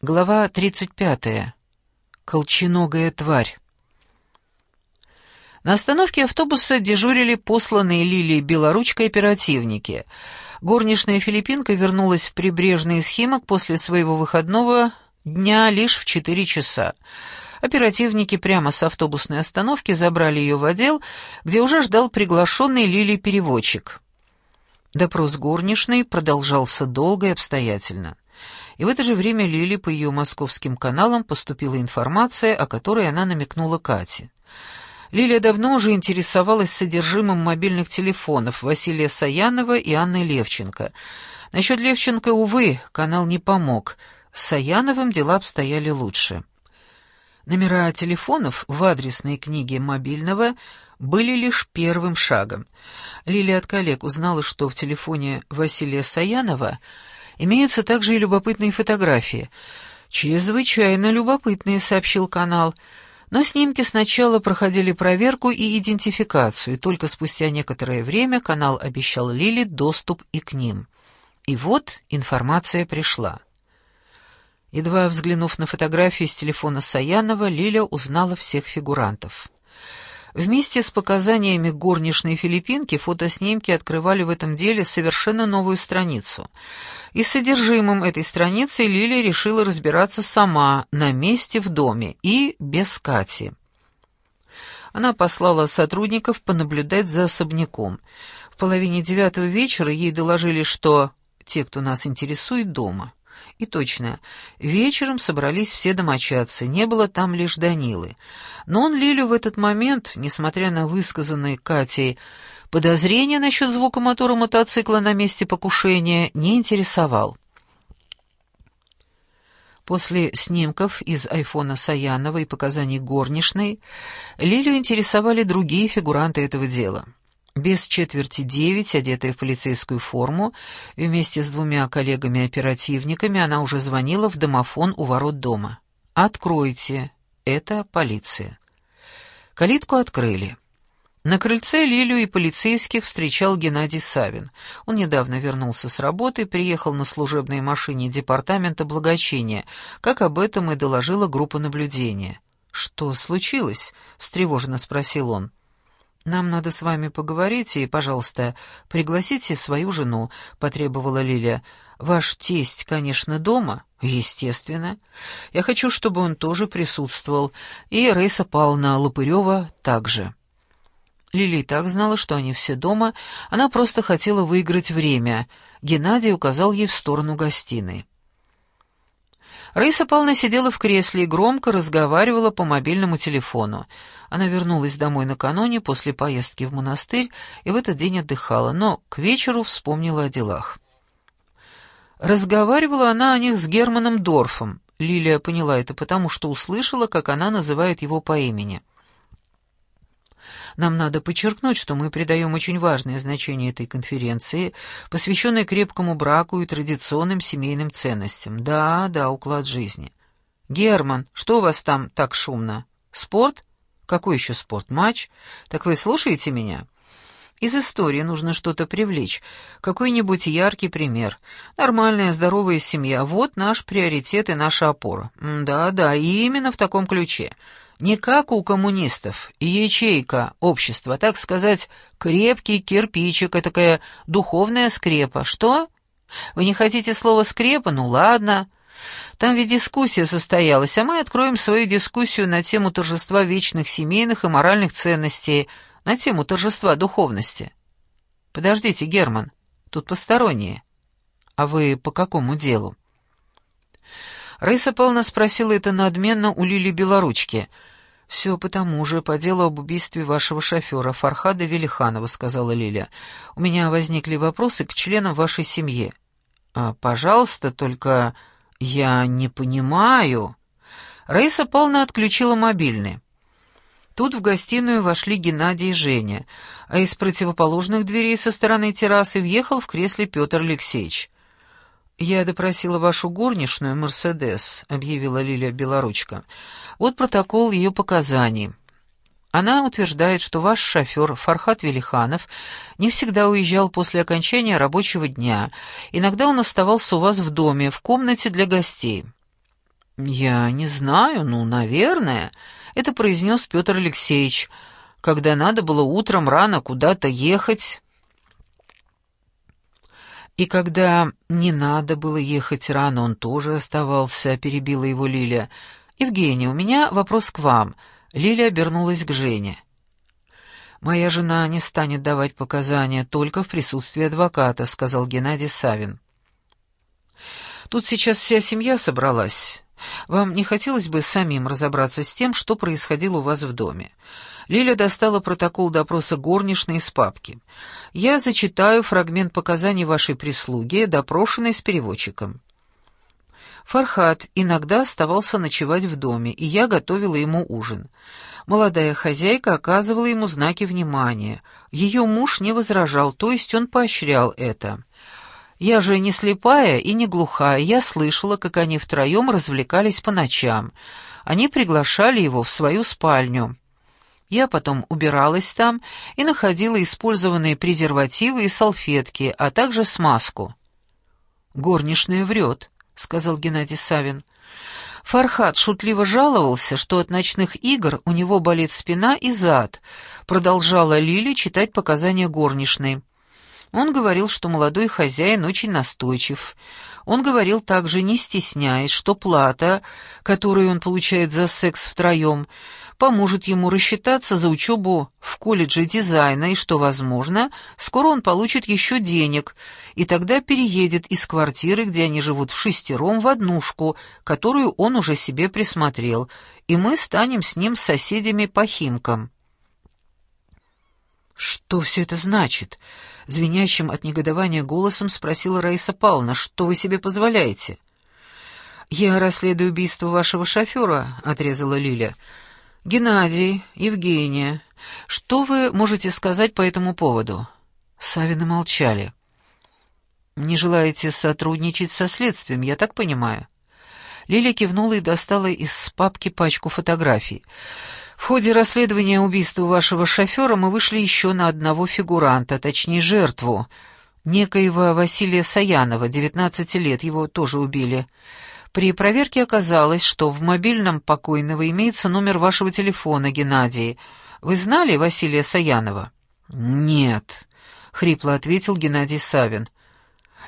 Глава 35. Колченогая тварь. На остановке автобуса дежурили посланные Лилией белоручкой оперативники. Горничная филиппинка вернулась в прибрежный схимок после своего выходного дня лишь в четыре часа. Оперативники прямо с автобусной остановки забрали ее в отдел, где уже ждал приглашенный Лили переводчик. Допрос горничной продолжался долго и обстоятельно. И в это же время Лили по ее московским каналам поступила информация, о которой она намекнула Кате. Лилия давно уже интересовалась содержимым мобильных телефонов Василия Саянова и Анны Левченко. Насчет Левченко, увы, канал не помог. С Саяновым дела обстояли лучше. Номера телефонов в адресной книге мобильного были лишь первым шагом. Лилия от коллег узнала, что в телефоне Василия Саянова имеются также и любопытные фотографии. «Чрезвычайно любопытные», — сообщил канал. Но снимки сначала проходили проверку и идентификацию, и только спустя некоторое время канал обещал Лили доступ и к ним. И вот информация пришла. Едва взглянув на фотографии с телефона Саянова, Лиля узнала всех фигурантов. Вместе с показаниями горничной филиппинки фотоснимки открывали в этом деле совершенно новую страницу. И с содержимым этой страницы Лилия решила разбираться сама, на месте в доме и без Кати. Она послала сотрудников понаблюдать за особняком. В половине девятого вечера ей доложили, что те, кто нас интересует, дома. И точно, вечером собрались все домочадцы, не было там лишь Данилы. Но он Лилю в этот момент, несмотря на высказанные Катей подозрения насчет звука мотора мотоцикла на месте покушения, не интересовал. После снимков из айфона Саянова и показаний горничной Лилю интересовали другие фигуранты этого дела. Без четверти девять, одетая в полицейскую форму, вместе с двумя коллегами-оперативниками она уже звонила в домофон у ворот дома. «Откройте, это полиция». Калитку открыли. На крыльце Лилию и полицейских встречал Геннадий Савин. Он недавно вернулся с работы, приехал на служебной машине департамента благочиния, как об этом и доложила группа наблюдения. «Что случилось?» — встревоженно спросил он. «Нам надо с вами поговорить, и, пожалуйста, пригласите свою жену», — потребовала Лиля. «Ваш тесть, конечно, дома?» «Естественно. Я хочу, чтобы он тоже присутствовал, и Рейса Павловна Лопырева также». Лили так знала, что они все дома, она просто хотела выиграть время. Геннадий указал ей в сторону гостиной. Раиса Павловна сидела в кресле и громко разговаривала по мобильному телефону. Она вернулась домой накануне после поездки в монастырь и в этот день отдыхала, но к вечеру вспомнила о делах. Разговаривала она о них с Германом Дорфом. Лилия поняла это потому, что услышала, как она называет его по имени. Нам надо подчеркнуть, что мы придаем очень важное значение этой конференции, посвященной крепкому браку и традиционным семейным ценностям. Да, да, уклад жизни. Герман, что у вас там так шумно? Спорт? Какой еще спорт? Матч? Так вы слушаете меня? Из истории нужно что-то привлечь, какой-нибудь яркий пример. Нормальная, здоровая семья — вот наш приоритет и наша опора. Да-да, именно в таком ключе. Не как у коммунистов, ячейка общества, так сказать, крепкий кирпичик, и такая духовная скрепа. Что? Вы не хотите слова «скрепа»? Ну ладно. Там ведь дискуссия состоялась, а мы откроем свою дискуссию на тему торжества вечных семейных и моральных ценностей, на тему торжества духовности. Подождите, Герман, тут посторонние. А вы по какому делу? Раиса Павловна спросила это надменно у Лили Белоручки. «Все потому же, по делу об убийстве вашего шофера, Фархада Велиханова», — сказала Лиля. «У меня возникли вопросы к членам вашей семьи». А, «Пожалуйста, только «Я не понимаю». Раиса Павловна отключила мобильный. Тут в гостиную вошли Геннадий и Женя, а из противоположных дверей со стороны террасы въехал в кресле Петр Алексеевич. «Я допросила вашу горничную, Мерседес», — объявила Лилия Белоручка. «Вот протокол ее показаний». Она утверждает, что ваш шофер Фархат Велиханов не всегда уезжал после окончания рабочего дня. Иногда он оставался у вас в доме, в комнате для гостей. «Я не знаю, ну, наверное», — это произнес Петр Алексеевич, когда надо было утром рано куда-то ехать. И когда не надо было ехать рано, он тоже оставался, перебила его Лиля. «Евгений, у меня вопрос к вам». Лиля обернулась к Жене. «Моя жена не станет давать показания только в присутствии адвоката», — сказал Геннадий Савин. «Тут сейчас вся семья собралась. Вам не хотелось бы самим разобраться с тем, что происходило у вас в доме?» Лиля достала протокол допроса горничной из папки. «Я зачитаю фрагмент показаний вашей прислуги, допрошенной с переводчиком». Фархат иногда оставался ночевать в доме, и я готовила ему ужин. Молодая хозяйка оказывала ему знаки внимания. Ее муж не возражал, то есть он поощрял это. Я же не слепая и не глухая, я слышала, как они втроем развлекались по ночам. Они приглашали его в свою спальню. Я потом убиралась там и находила использованные презервативы и салфетки, а также смазку. «Горничная врет», — сказал Геннадий Савин. Фархат шутливо жаловался, что от ночных игр у него болит спина и зад. Продолжала Лили читать показания горничной. Он говорил, что молодой хозяин очень настойчив. Он говорил также, не стесняясь, что плата, которую он получает за секс втроем, поможет ему рассчитаться за учебу в колледже дизайна и что, возможно, скоро он получит еще денег, и тогда переедет из квартиры, где они живут в шестером, в однушку, которую он уже себе присмотрел, и мы станем с ним соседями по Химкам. «Что все это значит?» — звенящим от негодования голосом спросила Раиса Павловна. «Что вы себе позволяете?» «Я расследую убийство вашего шофера», — отрезала Лиля. «Геннадий, Евгения, что вы можете сказать по этому поводу?» Савины молчали. «Не желаете сотрудничать со следствием, я так понимаю?» Лиля кивнула и достала из папки пачку фотографий. «В ходе расследования убийства вашего шофера мы вышли еще на одного фигуранта, точнее жертву, некоего Василия Саянова, 19 лет, его тоже убили. При проверке оказалось, что в мобильном покойного имеется номер вашего телефона, Геннадий. Вы знали Василия Саянова? Нет, хрипло ответил Геннадий Савин.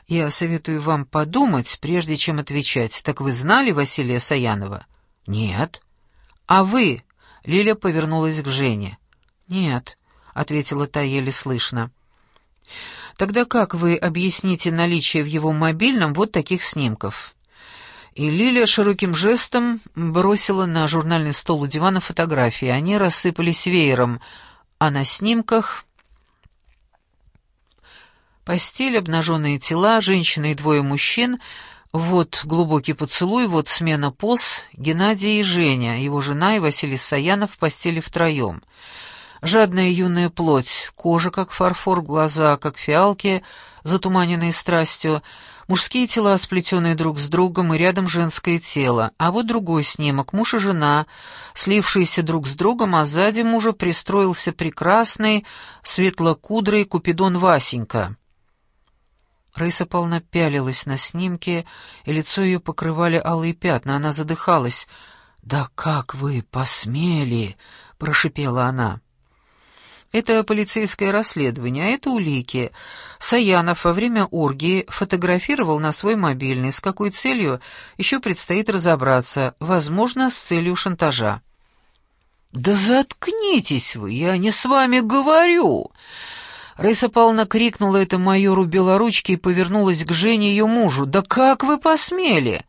Я советую вам подумать, прежде чем отвечать. Так вы знали Василия Саянова? Нет. А вы? Лиля повернулась к Жене. Нет, ответила та еле слышно. Тогда как вы объясните наличие в его мобильном вот таких снимков? И Лилия широким жестом бросила на журнальный стол у дивана фотографии. Они рассыпались веером, а на снимках... Постель, обнаженные тела, женщина и двое мужчин, вот глубокий поцелуй, вот смена поз, Геннадий и Женя, его жена и Василий Саянов в постели втроем. Жадная юная плоть, кожа как фарфор, глаза как фиалки, затуманенные страстью, Мужские тела, сплетенные друг с другом, и рядом женское тело. А вот другой снимок. Муж и жена, слившиеся друг с другом, а сзади мужа пристроился прекрасный, светлокудрый Купидон Васенька. Раиса Павловна пялилась на снимке, и лицо ее покрывали алые пятна. Она задыхалась. «Да как вы посмели!» — прошипела она. Это полицейское расследование, а это улики. Саянов во время оргии фотографировал на свой мобильный. С какой целью, еще предстоит разобраться. Возможно, с целью шантажа. «Да заткнитесь вы, я не с вами говорю!» Раиса Павловна крикнула это майору Белоручки и повернулась к Жене ее мужу. «Да как вы посмели?»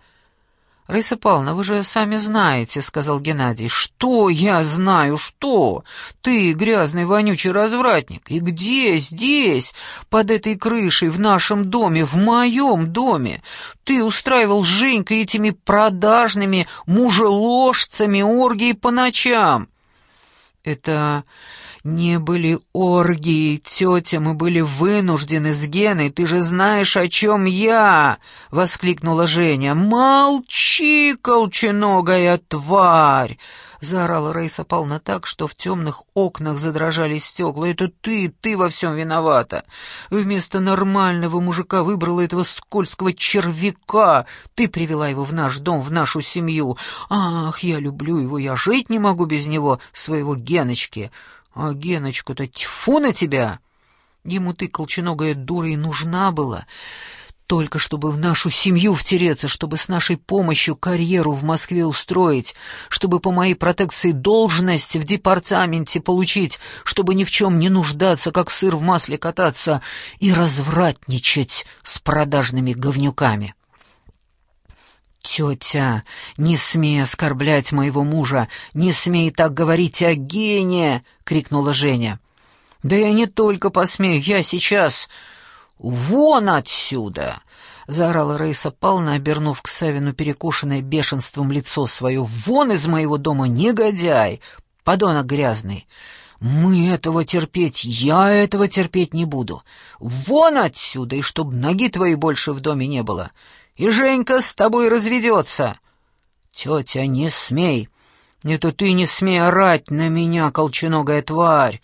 «Раиса Павловна, вы же сами знаете», — сказал Геннадий. «Что я знаю, что? Ты, грязный, вонючий развратник. И где здесь, под этой крышей, в нашем доме, в моем доме, ты устраивал с Женькой этими продажными мужеложцами оргии по ночам?» «Это не были оргии, тетя, мы были вынуждены с Геной, ты же знаешь, о чем я!» — воскликнула Женя. «Молчи, колченогая тварь!» —— заорала Рейса Павловна так, что в темных окнах задрожали стекла. «Это ты, ты во всем виновата! Вместо нормального мужика выбрала этого скользкого червяка! Ты привела его в наш дом, в нашу семью! Ах, я люблю его, я жить не могу без него, своего Геночки! А Геночку-то тьфу на тебя!» Ему ты, колченогая дура, и нужна была только чтобы в нашу семью втереться, чтобы с нашей помощью карьеру в Москве устроить, чтобы по моей протекции должность в департаменте получить, чтобы ни в чем не нуждаться, как сыр в масле кататься и развратничать с продажными говнюками. «Тетя, не смей оскорблять моего мужа, не смей так говорить о гене!» — крикнула Женя. «Да я не только посмею, я сейчас...» «Вон отсюда!» — заорала Раиса Павловна, обернув к Савину перекушенное бешенством лицо свое. «Вон из моего дома, негодяй! Подонок грязный! Мы этого терпеть, я этого терпеть не буду! Вон отсюда, и чтоб ноги твоей больше в доме не было! И Женька с тобой разведется!» «Тетя, не смей! Не то ты не смей орать на меня, колченогая тварь!»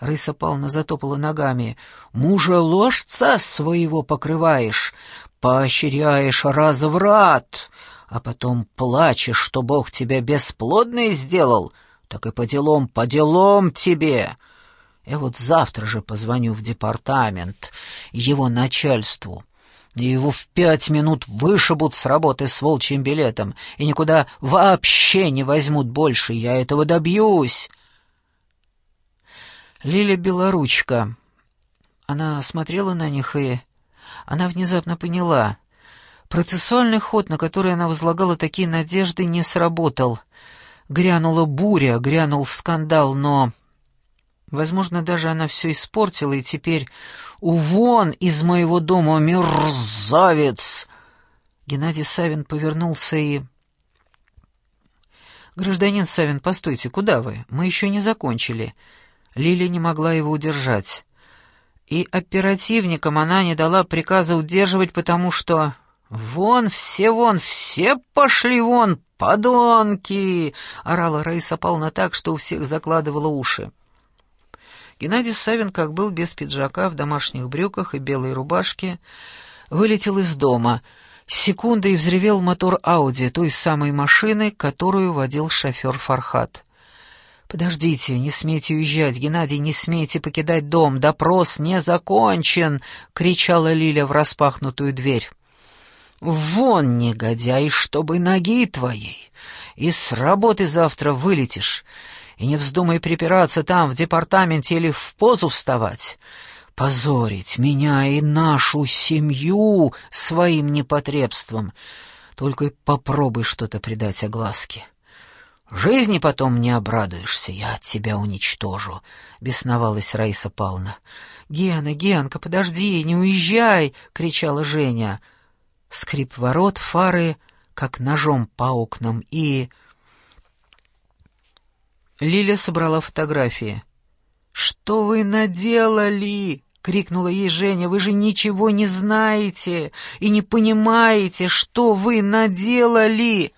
Рыса Павловна затопала ногами. «Мужа ложца своего покрываешь, поощряешь разврат, а потом плачешь, что Бог тебя бесплодной сделал, так и по делам, по делам тебе. Я вот завтра же позвоню в департамент, его начальству» и его в пять минут вышибут с работы с волчьим билетом и никуда вообще не возьмут больше. Я этого добьюсь. Лиля Белоручка. Она смотрела на них, и она внезапно поняла. Процессуальный ход, на который она возлагала такие надежды, не сработал. Грянула буря, грянул скандал, но... Возможно, даже она все испортила, и теперь «Увон из моего дома, мерзавец!» Геннадий Савин повернулся и... «Гражданин Савин, постойте, куда вы? Мы еще не закончили». Лили не могла его удержать. И оперативникам она не дала приказа удерживать, потому что... «Вон, все вон, все пошли вон, подонки!» — орала Раиса Павловна так, что у всех закладывала уши. Геннадий Савин, как был без пиджака, в домашних брюках и белой рубашке, вылетел из дома. Секундой взревел мотор Ауди, той самой машины, которую водил шофер Фархат. «Подождите, не смейте уезжать, Геннадий, не смейте покидать дом, допрос не закончен!» — кричала Лиля в распахнутую дверь. «Вон, негодяй, чтобы ноги твоей! И с работы завтра вылетишь, и не вздумай припираться там, в департаменте, или в позу вставать!» позорить меня и нашу семью своим непотребством. Только попробуй что-то придать огласке. Жизни потом не обрадуешься, я тебя уничтожу», — бесновалась Раиса Павловна. «Гена, Генка, подожди, не уезжай!» — кричала Женя. Скрип ворот, фары, как ножом по окнам, и... Лиля собрала фотографии. «Что вы наделали?» — крикнула ей Женя. «Вы же ничего не знаете и не понимаете, что вы наделали!»